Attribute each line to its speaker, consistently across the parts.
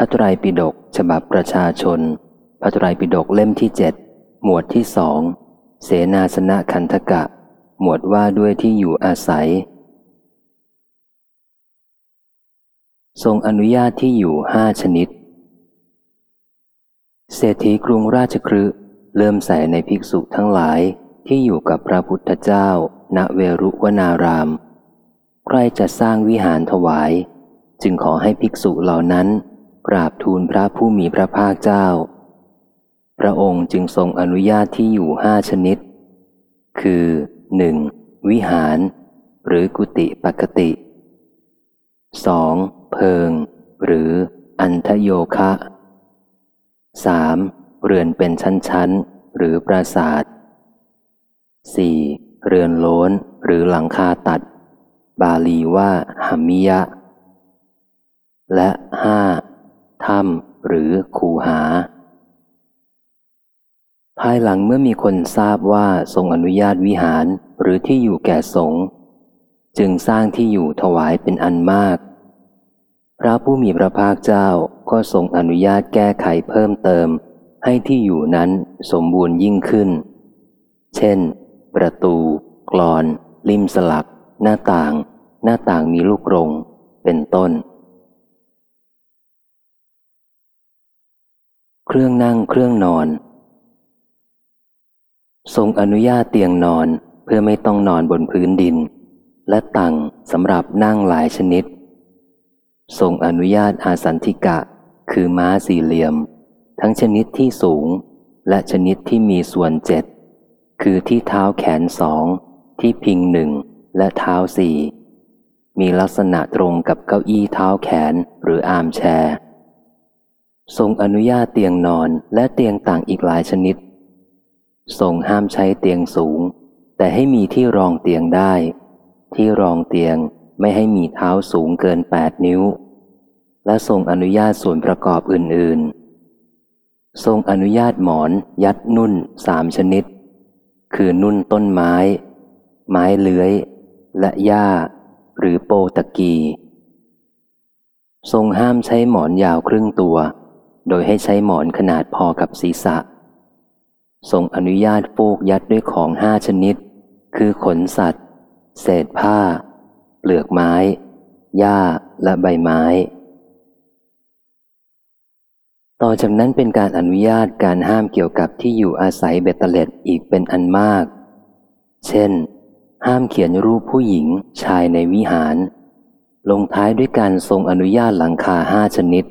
Speaker 1: พระไตรปิฎกฉบับประชาชน พระไตรปิฎกเล่มที่เจ็ดหมวดที่สอง เสนาสนะคันธกะ หมวดว่าด้วยที่อยู่อาศัย ทรงอนุญาตที่อยู่ห้าชนิด เศรษฐีกรุงราชครืเริ่มใส่ในภิกษุทั้งหลายที่อยู่กับพระพุทธเจ้า ณเวรุวนาราม ใครจะสร้างวิหารถวาย จึงขอให้ภิกษุเหล่านั้น กราบทูลพระผู้มีพระภาคเจ้า พระองค์จึงทรงอนุญาตที่อยู่ห้าชนิด คือหนึ่งวิหาร หรือกุฏิปกติ 2. เพิง หรืออันทโยคะ 3. เรือนเป็นชั้นๆ หรือปราสาท 4. เรือนโล้นหรือหลังคาตัด บาลีว่าหามิยะ และห้า ถ้ำหรือคูหา ภายหลังเมื่อมีคนทราบว่าทรงอนุญาตวิหารหรือที่อยู่แก่สงฆ์จึงสร้างที่อยู่ถวายเป็นอันมาก พระผู้มีพระภาคเจ้าก็ทรงอนุญาตแก้ไขเพิ่มเติม ให้ที่อยู่นั้นสมบูรณ์ยิ่งขึ้น เช่น ประตู กรอนริมสลัก หน้าต่าง หน้าต่างมีลูกกรง เป็นต้น เครื่องนั่งเครื่องนอน ทรงอนุญาตเตียงนอนเพื่อไม่ต้องนอนบนพื้นดิน และตังสำหรับนั่งหลายชนิด ทรงอนุญาตอาสันติกะ คือม้าสี่เหลี่ยม ทั้งชนิดที่สูง และชนิดที่มีส่วนเจ็ดคือที่เท้าแขนสอง ที่พิงหนึ่งและเท้าสี่มีลักษณะตรงกับเก้าอี้เท้าแขนหรืออาร์มแชร์ ทรงอนุญาตเตียงนอนและเตียงต่างอีกหลายชนิด ทรงห้ามใช้เตียงสูง แต่ให้มีที่รองเตียงได้ ที่รองเตียงไม่ให้มีเท้าสูงเกินแปดนิ้ว และทรงอนุญาตส่วนประกอบอื่น ๆ ทรงอนุญาตหมอน ยัดนุ่นสามชนิด คือนุ่นต้นไม้ ไม้เลื้อย และหญ้า หรือโปตะกี ทรงห้ามใช้หมอนยาวครึ่งตัว โดยให้ใช้หมอนขนาดพอกับศีรษะ ทรงอนุญาตฟูกยัดด้วยของห้าชนิด คือขนสัตว์ เศษผ้า เปลือกไม้ หญ้าและใบไม้ ต่อจากนั้นเป็นการอนุญาตการห้ามเกี่ยวกับที่อยู่อาศัยเบตเตเล็ดอีกเป็นอันมาก เช่น ห้ามเขียนรูปผู้หญิงชายในวิหาร ลงท้ายด้วยการทรงอนุญาตหลังคาห้าชนิด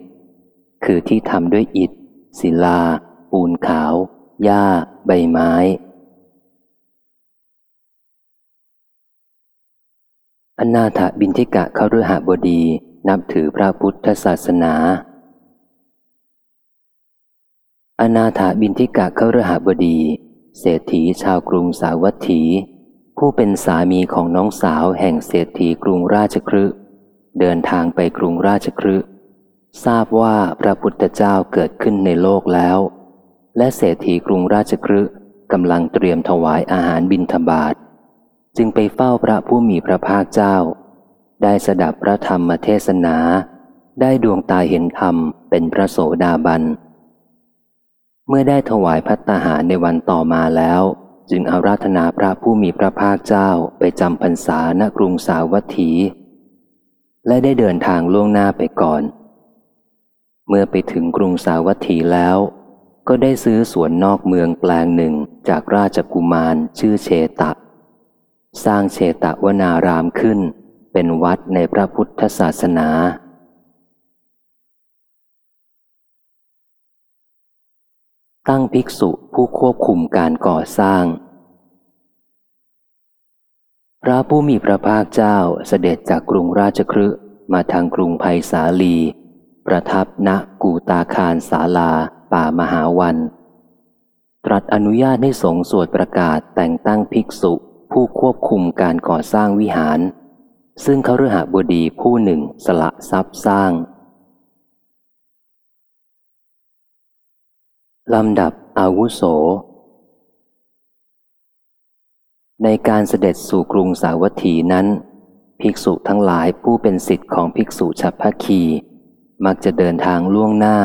Speaker 1: คือที่ทำด้วยอิฐ ศิลา ปูนขาว หญ้า ใบไม้ อนาถบินทิกะเขาฤหบดีนับถือพระพุทธศาสนา อนาถบินทิกะเขาฤหบดี เศรษฐีชาวกรุงสาวัตถี ผู้เป็นสามีของน้องสาวแห่งเศรษฐีกรุงราชครึเดินทางไปกรุงราชครึ ทราบว่าพระพุทธเจ้าเกิดขึ้นในโลกแล้ว และเศรษฐีกรุงราชครึกำลังเตรียมถวายอาหารบิณฑบาตจึงไปเฝ้าพระผู้มีพระภาคเจ้า ได้สดับพระธรรมเทศนา ได้ดวงตาเห็นธรรมเป็นพระโสดาบัน เมื่อได้ถวายพัตตาหารในวันต่อมาแล้ว จึงอาราธนาพระผู้มีพระภาคเจ้าไปจำพรรษาณกรุงสาวัตถี และได้เดินทางล่วงหน้าไปก่อน เมื่อไปถึงกรุงสาวัตถีแล้ว ก็ได้ซื้อสวนนอกเมืองแปลงหนึ่งจากราชกุมารชื่อเชตะ สร้างเชตะวนารามขึ้น เป็นวัดในพระพุทธศาสนา ตั้งภิกษุผู้ควบคุมการก่อสร้าง พระผู้มีพระภาคเจ้าเสด็จจากกรุงราชครืมาทางกรุงไผ่สาลี ประทับณกูตาคารศาลา ป่ามหาวัน ตรัสอนุญาตให้สงสวดประกาศแต่งตั้งภิกษุผู้ควบคุมการก่อสร้างวิหาร ซึ่งเขาฤหบดีผู้หนึ่งสละทรัพย์สร้างลำดับอาวุโส ในการเสด็จสู่กรุงสาวัตถีนั้น ภิกษุทั้งหลายผู้เป็นสิทธิ์ของภิกษุฉัพพคี มักจะเดินทางล่วงหน้า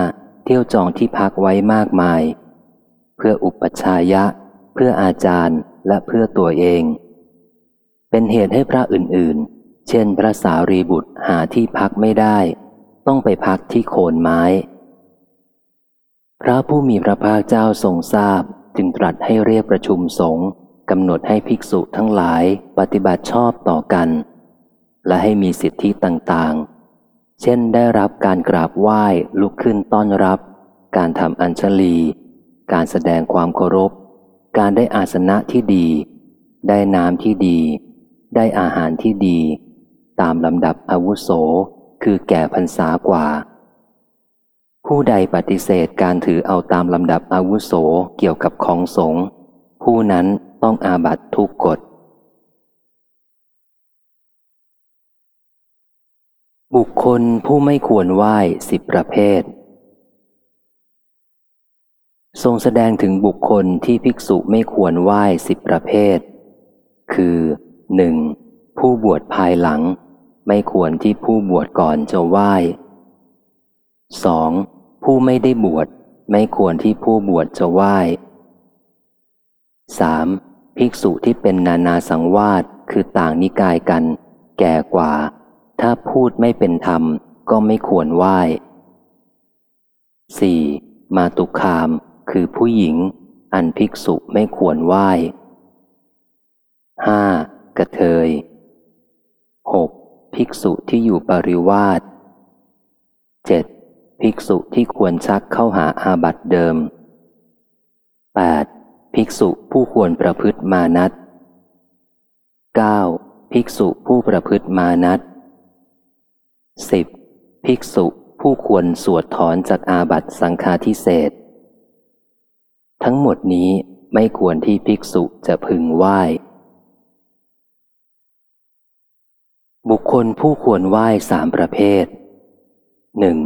Speaker 1: เที่ยวจองที่พักไว้มากมาย เพื่ออุปชายะ เพื่ออาจารย์และเพื่อตัวเอง เป็นเหตุให้พระอื่นๆ เช่นพระสารีบุตรหาที่พักไม่ได้ ต้องไปพักที่โคนไม้ พระผู้มีพระภาคเจ้าทรงทราบจึงตรัสให้เรียกประชุมสงฆ์กำหนดให้ภิกษุทั้งหลายปฏิบัติชอบต่อกัน และให้มีสิทธิต่างๆ เช่นได้รับการกราบไหว้ลุกขึ้นต้อนรับ การทำอัญชลี การแสดงความเคารพ การได้อาสนะที่ดี ได้น้ำที่ดี ได้อาหารที่ดี ตามลำดับอาวุโสคือแก่พรรษากว่า ผู้ใดปฏิเสธการถือเอาตามลำดับอาวุโสเกี่ยวกับของสงฆ์ผู้นั้นต้องอาบัตทุกกฎ บุคคลผู้ไม่ควรไหว้สิบประเภท ทรงแสดงถึงบุคคลที่ภิกษุไม่ควรไหว้สิบประเภท คือหนึ่งผู้บวชภายหลัง ไม่ควรที่ผู้บวชก่อนจะไหว้สองผู้ไม่ได้บวชไม่ควรที่ผู้บวชจะไหว้ 3. ภิกษุที่เป็นนานาสังวาสคือต่างนิกายกัน แก่กว่า ถ้าพูดไม่เป็นธรรมก็ไม่ควรไหว้ 4. มาตุคาม คือผู้หญิง อันภิกษุไม่ควรไหว้ 5. กระเทย 6. ภิกษุที่อยู่ปริวาส 7. ภิกษุที่ควรชักเข้าหาอาบัติเดิม 8. ภิกษุผู้ควรประพฤติมานัต 9. ภิกษุผู้ประพฤติมานัต 10. ภิกษุผู้ควรสวดถอนจากอาบัตสังฆาทิเศษทั้งหมดนี้ไม่ควรที่ภิกษุจะพึงไหว้ บุคคลผู้ควรไหว้สามประเภทหนึ่ง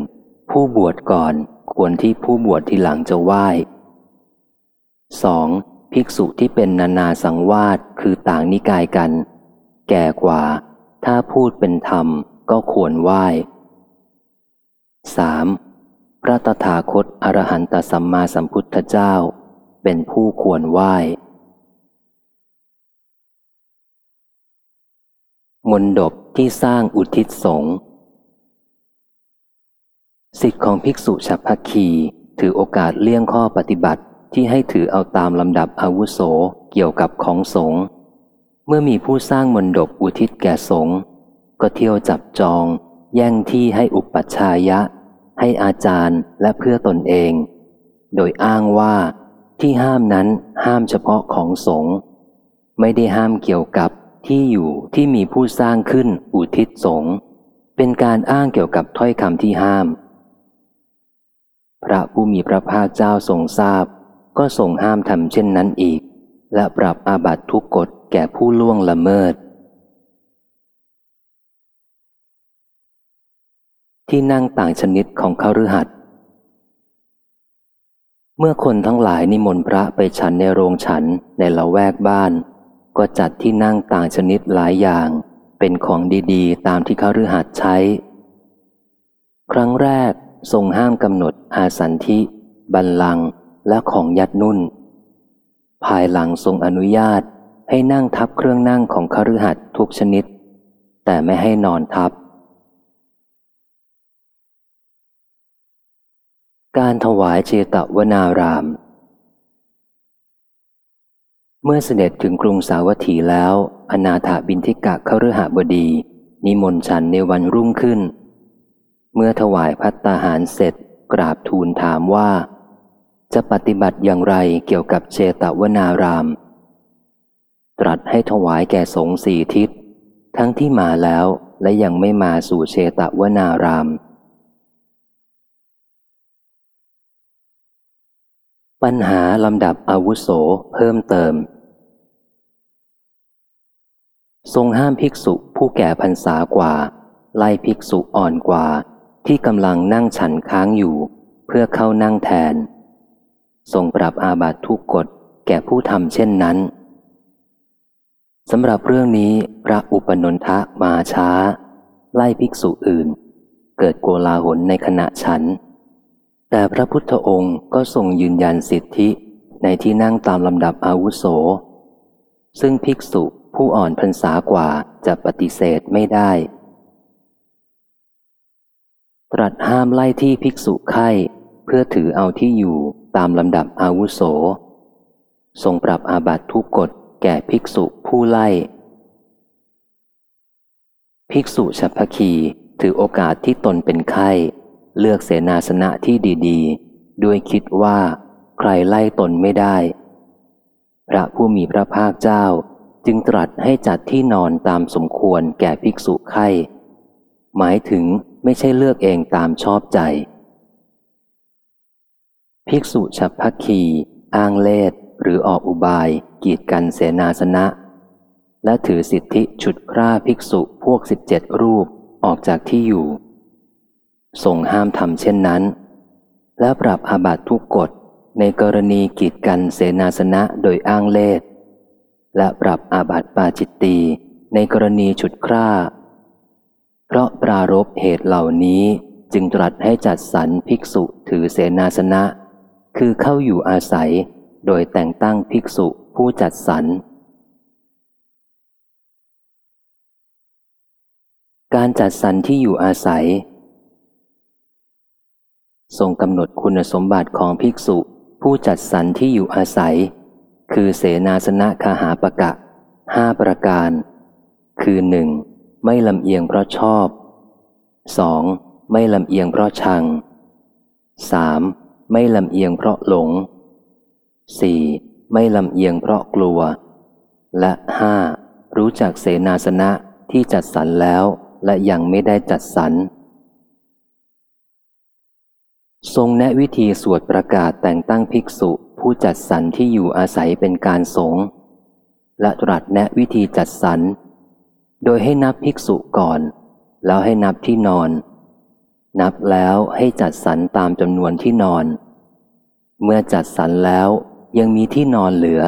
Speaker 1: ผู้บวชก่อนควรที่ผู้บวชทีหลังจะไหว้ 2. ภิกษุที่เป็นนานาสังวาสคือต่างนิกายกัน แก่กว่า ถ้าพูดเป็นธรรม ก็ควรไหว้ 3. พระตถาคตอรหันตสัมมาสัมพุทธเจ้า เป็นผู้ควรไหว้ มนดบที่สร้างอุทิศสงฆ์สิทธิของภิกษุฉัพพคีถือโอกาสเลี่ยงข้อปฏิบัติที่ให้ถือเอาตามลำดับอาวุโสเกี่ยวกับของสงฆ์เมื่อมีผู้สร้างมนดบอุทิศแก่สงฆ์ ก็เที่ยวจับจอง แย่งที่ให้อุปัชายะ ให้อาจารย์และเพื่อตนเอง โดยอ้างว่าที่ห้ามนั้นห้ามเฉพาะของสงฆ์ไม่ได้ห้ามเกี่ยวกับที่อยู่ที่มีผู้สร้างขึ้นอุทิศสงฆ์เป็นการอ้างเกี่ยวกับถ้อยคำที่ห้าม พระผู้มีพระภาคเจ้าทรงทราบ ก็ทรงห้ามทำเช่นนั้นอีก และปรับอาบัตทุกกฎแก่ผู้ล่วงละเมิด ที่นั่งต่างชนิดของเขาฤหัสเมื่อคนทั้งหลายนิมนต์พระไปฉันในโรงฉันในละแวกบ้าน ก็จัดที่นั่งต่างชนิดหลายอย่าง เป็นของดีๆ ตามที่เขาฤหัสใช้ ครั้งแรกทรงห้ามกำหนดอาสันทิบัลลังและของยัดนุ่น ภายหลังทรงอนุญาตให้นั่งทับเครื่องนั่งของคฤหัสถ์ทุกชนิด แต่ไม่ให้นอนทับ การถวายเจตวนาราม เมื่อเสด็จถึงกรุงสาวัตถีแล้ว อนาถาบินทิกะคฤหบดี นิมนต์ฉันในวันรุ่งขึ้น เมื่อถวายพัตตาหารเสร็จกราบทูลถามว่า จะปฏิบัติอย่างไรเกี่ยวกับเชตวนาราม ตรัสให้ถวายแก่สงสี่ทิศ ทั้งที่มาแล้วและยังไม่มาสู่เชตวนาราม ปัญหาลำดับอาวุโสเพิ่มเติม ทรงห้ามภิกษุผู้แก่พรรษากว่า ไล่ภิกษุอ่อนกว่า ที่กำลังนั่งฉันค้างอยู่ เพื่อเข้านั่งแทน ทรงปรับอาบัตทุกกฎแก่ผู้ทำเช่นนั้นสำหรับเรื่องนี้พระอุปนนทะมาช้า ไล่ภิกษุอื่น เกิดโกลาหลในขณะฉัน แต่พระพุทธองค์ก็ทรงยืนยันสิทธิในที่นั่งตามลำดับอาวุโส ซึ่งภิกษุผู้อ่อนพรรษากว่าจะปฏิเสธไม่ได้ ตรัสห้ามไล่ที่ภิกษุไข้เพื่อถือเอาที่อยู่ตามลำดับอาวุโส ทรงปรับอาบัตทุกกฎแก่ภิกษุผู้ไล่ ภิกษุฉัพพคีถือโอกาสที่ตนเป็นไข้ เลือกเสนาสนะที่ดีๆ ด้วยคิดว่าใครไล่ตนไม่ได้ พระผู้มีพระภาคเจ้าจึงตรัสให้จัดที่นอนตามสมควรแก่ภิกษุไข้ หมายถึงไม่ใช่เลือกเองตามชอบใจ ภิกษุฉับพักคีอ้างเลสหรือออกอุบายกีดกันเสนาสนะ และถือสิทธิฉุดคร่าภิกษุพวกสิบเจ็ดรูปออกจากที่อยู่ ทรงห้ามทำเช่นนั้น และปรับอาบัตทุกกฎในกรณีกีดกันเสนาสนะโดยอ้างเลสและปรับอาบัติปาจิตตีในกรณีฉุดคร่า เพราะปรารบเหตุเหล่านี้จึงตรัสให้จัดสรรภิกษุถือเสนาสนะ คือเข้าอยู่อาศัยโดยแต่งตั้งภิกษุผู้จัดสรร การจัดสรรที่อยู่อาศัย ทรงกำหนดคุณสมบัติของภิกษุ ผู้จัดสรรที่อยู่อาศัย คือเสนาสนะคาหาปะกะห้าประการ คือหนึ่งไม่ลำเอียงเพราะชอบสองไม่ลำเอียงเพราะชังสามไม่ลำเอียงเพราะหลงสี่ไม่ลำเอียงเพราะกลัว และห้ารู้จักเสนาสนะที่จัดสรรแล้วและยังไม่ได้จัดสรร ทรงแนะวิธีสวดประกาศแต่งตั้งภิกษุ ผู้จัดสรรที่อยู่อาศัยเป็นการสงและตรัสแนะวิธีจัดสรร โดยให้นับภิกษุก่อน แล้วให้นับที่นอน นับแล้วให้จัดสรรตามจำนวนที่นอน เมื่อจัดสรรแล้วยังมีที่นอนเหลือ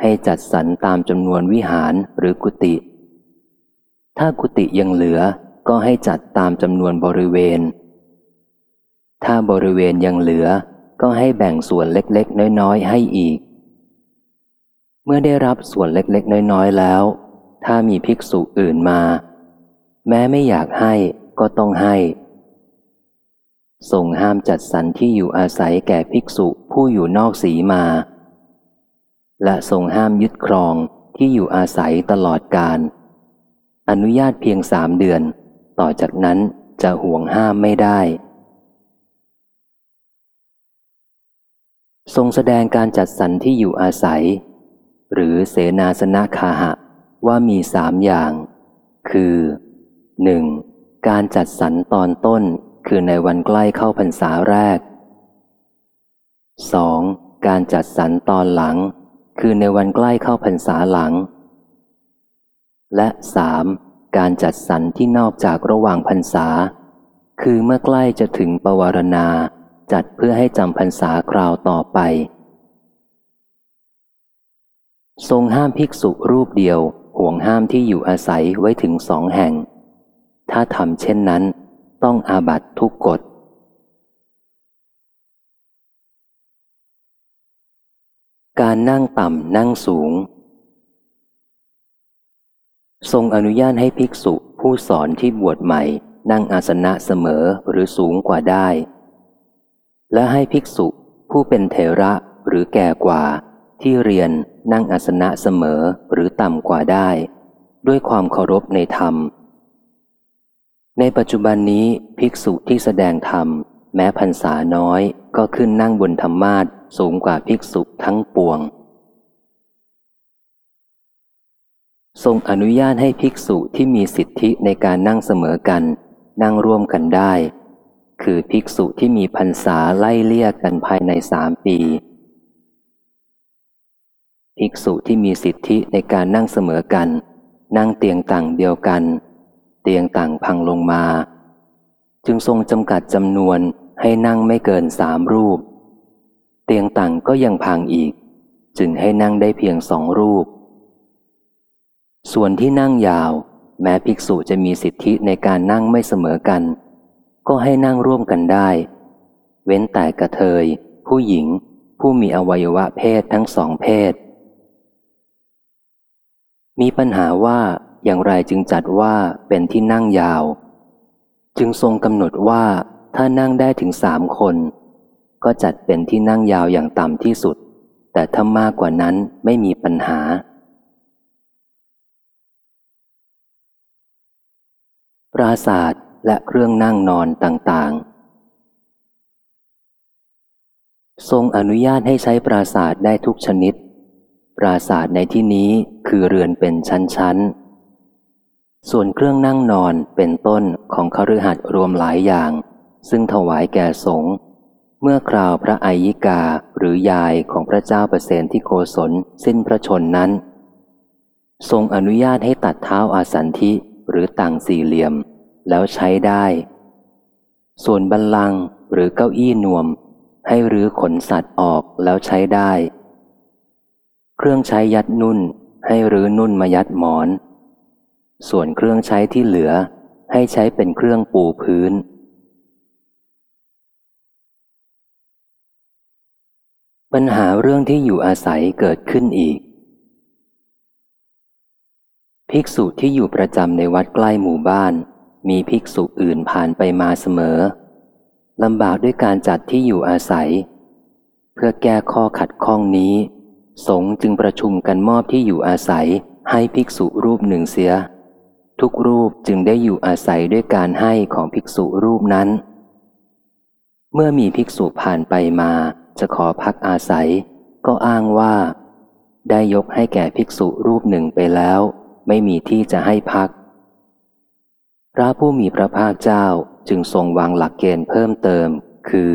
Speaker 1: ให้จัดสรรตามจำนวนวิหารหรือกุฏิถ้ากุฏิยังเหลือก็ให้จัดตามจำนวนบริเวณ ถ้าบริเวณยังเหลือ ก็ให้แบ่งส่วนเล็กๆ น้อย ๆ ให้อีก เมื่อได้รับส่วนเล็กๆ น้อย ๆ แล้ว ถ้ามีภิกษุอื่นมา แม้ไม่อยากให้ก็ต้องให้ทรงห้ามจัดสรรที่อยู่อาศัยแก่ภิกษุผู้อยู่นอกสีมา และทรงห้ามยึดครองที่อยู่อาศัยตลอดการ อนุญาตเพียงสามเดือน ต่อจากนั้นจะห่วงห้ามไม่ได้ ทรงแสดงการจัดสรรที่อยู่อาศัย หรือเสนาสนะคาหะ ว่ามีสามอย่าง คือ 1. การจัดสรรตอนต้นคือในวันใกล้เข้าพรรษาแรก 2. การจัดสรรตอนหลัง คือในวันใกล้เข้าพรรษาหลัง และ 3. การจัดสรรที่นอกจากระหว่างพรรษา คือเมื่อใกล้จะถึงปวารณา จัดเพื่อให้จำพรรษาคราวต่อไป ทรงห้ามภิกษุรูปเดียวห่วงห้ามที่อยู่อาศัยไว้ถึงสองแห่ง ถ้าทำเช่นนั้น ต้องอาบัตทุกกฎการนั่งต่ำนั่งสูง ทรงอนุญาตให้ภิกษุผู้สอนที่บวชใหม่ นั่งอาสนะเสมอหรือสูงกว่าได้ และให้ภิกษุผู้เป็นเทระหรือแก่กว่า ที่เรียนนั่งอาสนะเสมอหรือต่ำกว่าได้ ด้วยความเคารพในธรรม ในปัจจุบันนี้ภิกษุที่แสดงธรรม แม้พรรษาน้อยก็ขึ้นนั่งบนธรรมาทสูงกว่าภิกษุทั้งปวง ทรงอนุญาตให้ภิกษุที่มีสิทธิในการนั่งเสมอกัน นั่งร่วมกันได้ คือภิกษุที่มีพรรษาไล่เลี่ยกันภายในสามปี ภิกษุที่มีสิทธิในการนั่งเสมอกัน นั่งเตียงต่างเดียวกัน เตียงต่างพังลงมา จึงทรงจำกัดจำนวนให้นั่งไม่เกินสามรูป เตียงต่างก็ยังพังอีก จึงให้นั่งได้เพียงสองรูป ส่วนที่นั่งยาว แม้ภิกษุจะมีสิทธิในการนั่งไม่เสมอกัน ก็ให้นั่งร่วมกันได้ เว้นแต่กระเทย ผู้หญิง ผู้มีอวัยวะเพศทั้งสองเพศ มีปัญหาว่าอย่างไรจึงจัดว่าเป็นที่นั่งยาว จึงทรงกำหนดว่าถ้านั่งได้ถึงสามคน ก็จัดเป็นที่นั่งยาวอย่างต่ำที่สุด แต่ถ้ามากกว่านั้นไม่มีปัญหา ปราศาสตร์ และเครื่องนั่งนอนต่างๆ ทรงอนุญาตให้ใช้ปราศาสตร์ได้ทุกชนิด ปราศาสตร์ในที่นี้คือเรือนเป็นชั้นๆ ส่วนเครื่องนั่งนอนเป็นต้นของคฤหัสถ์รวมหลายอย่าง ซึ่งถวายแก่สงฆ์เมื่อคราวพระอายิกาหรือยายของพระเจ้าประเสนที่โกศลสิ้นพระชนนั้น ทรงอนุญาตให้ตัดเท้าอาสันทิหรือต่างสี่เหลี่ยม แล้วใช้ได้ ส่วนบัลลังก์หรือเก้าอี้นวม ให้รื้อขนสัตว์ออกแล้วใช้ได้ เครื่องใช้ยัดนุ่น ให้รื้อนุ่นมายัดหมอน ส่วนเครื่องใช้ที่เหลือ ให้ใช้เป็นเครื่องปูพื้นปัญหาเรื่องที่อยู่อาศัยเกิดขึ้นอีก ภิกษุที่อยู่ประจำในวัดใกล้หมู่บ้าน มีภิกษุอื่นผ่านไปมาเสมอลำบากด้วยการจัดที่อยู่อาศัย เพื่อแก้ข้อขัดข้องนี้ สงฆ์จึงประชุมกันมอบที่อยู่อาศัยให้ภิกษุรูปหนึ่งเสีย ทุกรูปจึงได้อยู่อาศัยด้วยการให้ของภิกษุรูปนั้น เมื่อมีภิกษุผ่านไปมาจะขอพักอาศัย ก็อ้างว่า ได้ยกให้แก่ภิกษุรูปหนึ่งไปแล้ว ไม่มีที่จะให้พัก พระผู้มีพระภาคเจ้าจึงทรงวางหลักเกณฑ์เพิ่มเติม คือ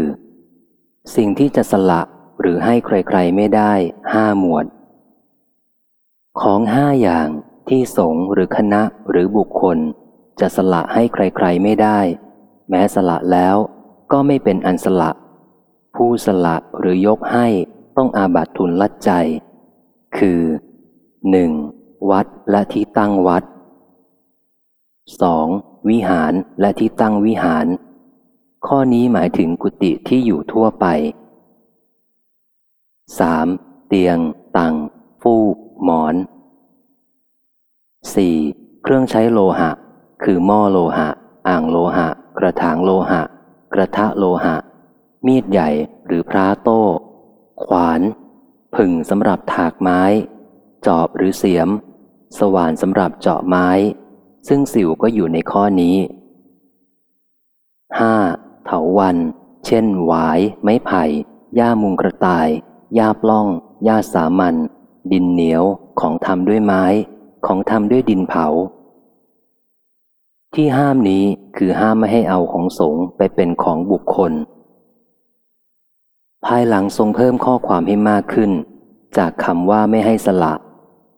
Speaker 1: สิ่งที่จะสละหรือให้ใครๆไม่ได้ห้าหมวด ของห้าอย่างที่สงหรือคณะหรือบุคคล จะสละให้ใครๆไม่ได้ แม้สละแล้วก็ไม่เป็นอันสละ ผู้สละหรือยกให้ต้องอาบัตทุนลัดใจ คือ 1. วัดและที่ตั้งวัด 2. วิหารและที่ตั้งวิหาร ข้อนี้หมายถึงกุฏิที่อยู่ทั่วไป 3. เตียง ตังฟูก หมอน 4. เครื่องใช้โลหะ คือหม้อโลหะ อ่างโลหะ กระถางโลหะ กระทะโลหะ มีดใหญ่หรือพระโต้ ขวาน ผึ่งสำหรับถากไม้ จอบหรือเสียม สว่านสำหรับเจาะไม้ ซึ่งสิวก็อยู่ในข้อนี้ 5. เถาวัน เช่น หวาย ไม้ไผ่หญ้ามุงกระต่ายหญ้าปล้องหญ้าสามัญดินเหนียวของทำด้วยไม้ ของทำด้วยดินเผา ที่ห้ามนี้คือห้ามไม่ให้เอาของสงไปเป็นของบุคคล ภายหลังทรงเพิ่มข้อความให้มากขึ้น จากคำว่าไม่ให้สละ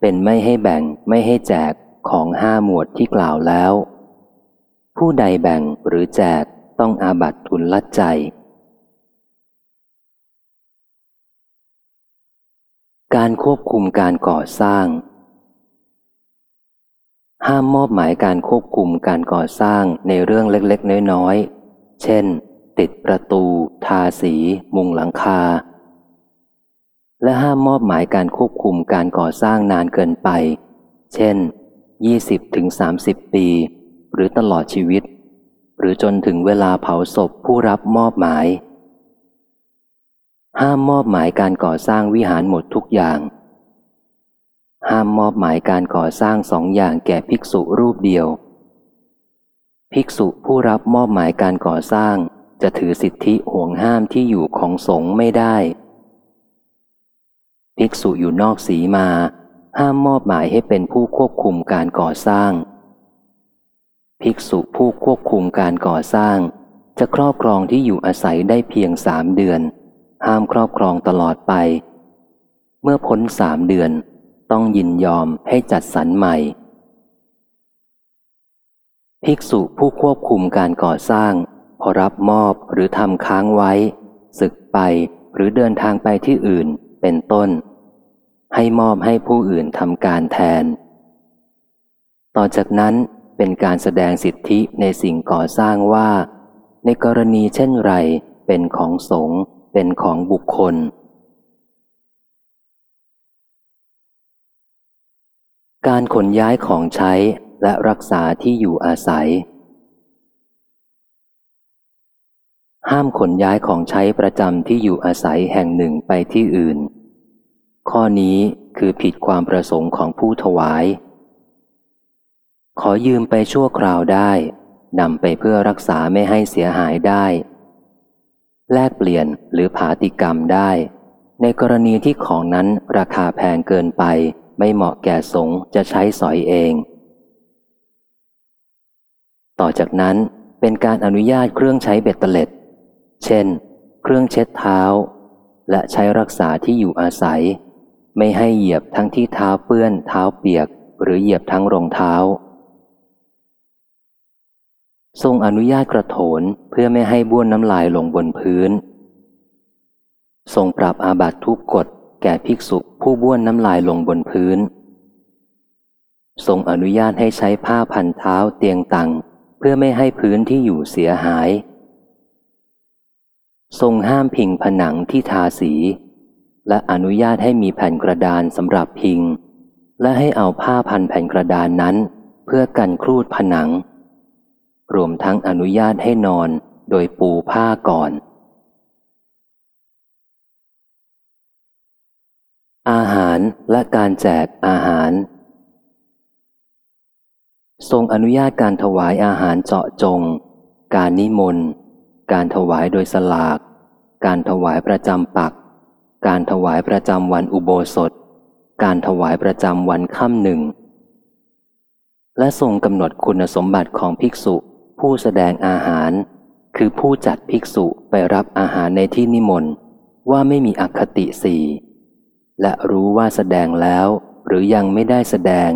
Speaker 1: เป็นไม่ให้แบ่ง ไม่ให้แจก ของห้าหมวดที่กล่าวแล้ว ผู้ใดแบ่งหรือแจกต้องอาบัตทุนลัดใจ การควบคุมการก่อสร้าง ห้ามมอบหมายการควบคุมการก่อสร้างในเรื่องเล็กๆ น้อยๆ เช่น ติดประตู ทาสี มุงหลังคา และห้ามมอบหมายการควบคุมการก่อสร้างนานเกินไป เช่น 20ถึง30ปี หรือตลอดชีวิต หรือจนถึงเวลาเผาศพผู้รับมอบหมาย ห้ามมอบหมายการก่อสร้างวิหารหมดทุกอย่าง ห้ามมอบหมายการก่อสร้างสองอย่างแก่ภิกษุรูปเดียว ภิกษุผู้รับมอบหมายการก่อสร้างจะถือสิทธิห่วงห้ามที่อยู่ของสงฆ์ไม่ได้ ภิกษุอยู่นอกสีมา ห้ามมอบหมายให้เป็นผู้ควบคุมการก่อสร้าง ภิกษุผู้ควบคุมการก่อสร้าง จะครอบครองที่อยู่อาศัยได้เพียงสามเดือน ห้ามครอบครองตลอดไป เมื่อพ้นสามเดือน ต้องยินยอมให้จัดสรรใหม่ ภิกษุผู้ควบคุมการก่อสร้าง พอรับมอบหรือทำค้างไว้ ศึกไปหรือเดินทางไปที่อื่นเป็นต้น ให้มอบให้ผู้อื่นทำการแทน ต่อจากนั้นเป็นการแสดงสิทธิในสิ่งก่อสร้างว่า ในกรณีเช่นไร เป็นของสงฆ์เป็นของบุคคล การขนย้ายของใช้และรักษาที่อยู่อาศัย ห้ามขนย้ายของใช้ประจำที่อยู่อาศัยแห่งหนึ่งไปที่อื่น ข้อนี้คือผิดความประสงค์ของผู้ถวาย ขอยืมไปชั่วคราวได้นำไปเพื่อรักษาไม่ให้เสียหายได้ แลกเปลี่ยนหรือผาติกรรมได้ ในกรณีที่ของนั้นราคาแพงเกินไป ไม่เหมาะแก่สงฆ์จะใช้สอยเอง ต่อจากนั้นเป็นการอนุญาตเครื่องใช้เบ็ดเตล็ด เช่น เครื่องเช็ดเท้า และใช้รักษาที่อยู่อาศัย ไม่ให้เหยียบทั้งที่เท้าเปื้อนเท้าเปียก หรือเหยียบทั้งรองเท้า ทรงอนุญาตกระโถนเพื่อไม่ให้บ้วนน้ำลายลงบนพื้น ทรงปรับอาบัตทุกกฎแก่ภิกษุผู้บ้วนน้ำลายลงบนพื้น ทรงอนุญาตให้ใช้ผ้าพันเท้าเตียงตังเพื่อไม่ให้พื้นที่อยู่เสียหาย ทรงห้ามพิงผนังที่ทาสี และอนุญาตให้มีแผ่นกระดานสำหรับพิง และให้เอาผ้าพันแผ่นกระดานนั้น เพื่อกันครูดผนัง รวมทั้งอนุญาตให้นอนโดยปูผ้าก่อน อาหารและการแจกอาหาร ทรงอนุญาตการถวายอาหารเจาะจง การนิมนต์ การถวายโดยสลาก การถวายประจำปัก การถวายประจำวันอุโบสถ การถวายประจำวันค่ำหนึ่ง และทรงกำหนดคุณสมบัติของภิกษุ ผู้แสดงอาหาร คือผู้จัดภิกษุไปรับอาหารในที่นิมนต์ว่าไม่มีอคติสี่และรู้ว่าแสดงแล้ว หรือยังไม่ได้แสดง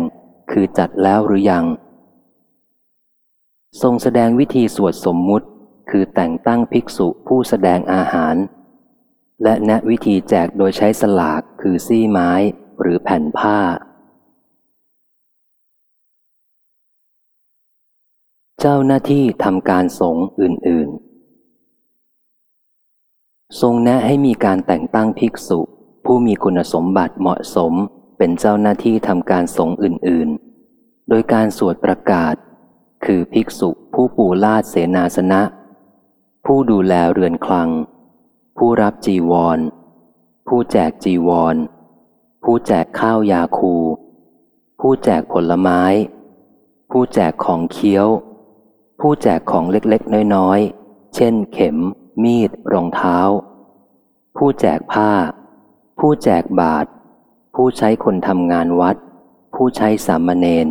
Speaker 1: คือจัดแล้วหรือยัง ทรงแสดงวิธีสวดสมมุติ คือแต่งตั้งภิกษุผู้แสดงอาหาร และแนะวิธีแจกโดยใช้สลากคือซี่ไม้หรือแผ่นผ้า เจ้าหน้าที่ทำการสงฆ์อื่น ๆ ทรงแนะให้มีการแต่งตั้งภิกษุ ผู้มีคุณสมบัติเหมาะสมเป็นเจ้าหน้าที่ทำการสงฆ์อื่น ๆ โดยการสวดประกาศ คือภิกษุผู้ปูลาดเสนาสนะ ผู้ดูแลเรือนคลัง ผู้รับจีวร ผู้แจกจีวร ผู้แจกข้าวยาคู ผู้แจกผลไม้ ผู้แจกของเคี้ยว ผู้แจกของเล็กๆ น้อยๆ เช่น เข็ม มีด รองเท้า ผู้แจกผ้า ผู้แจกบาท ผู้ใช้คนทำงานวัด ผู้ใช้สามเณร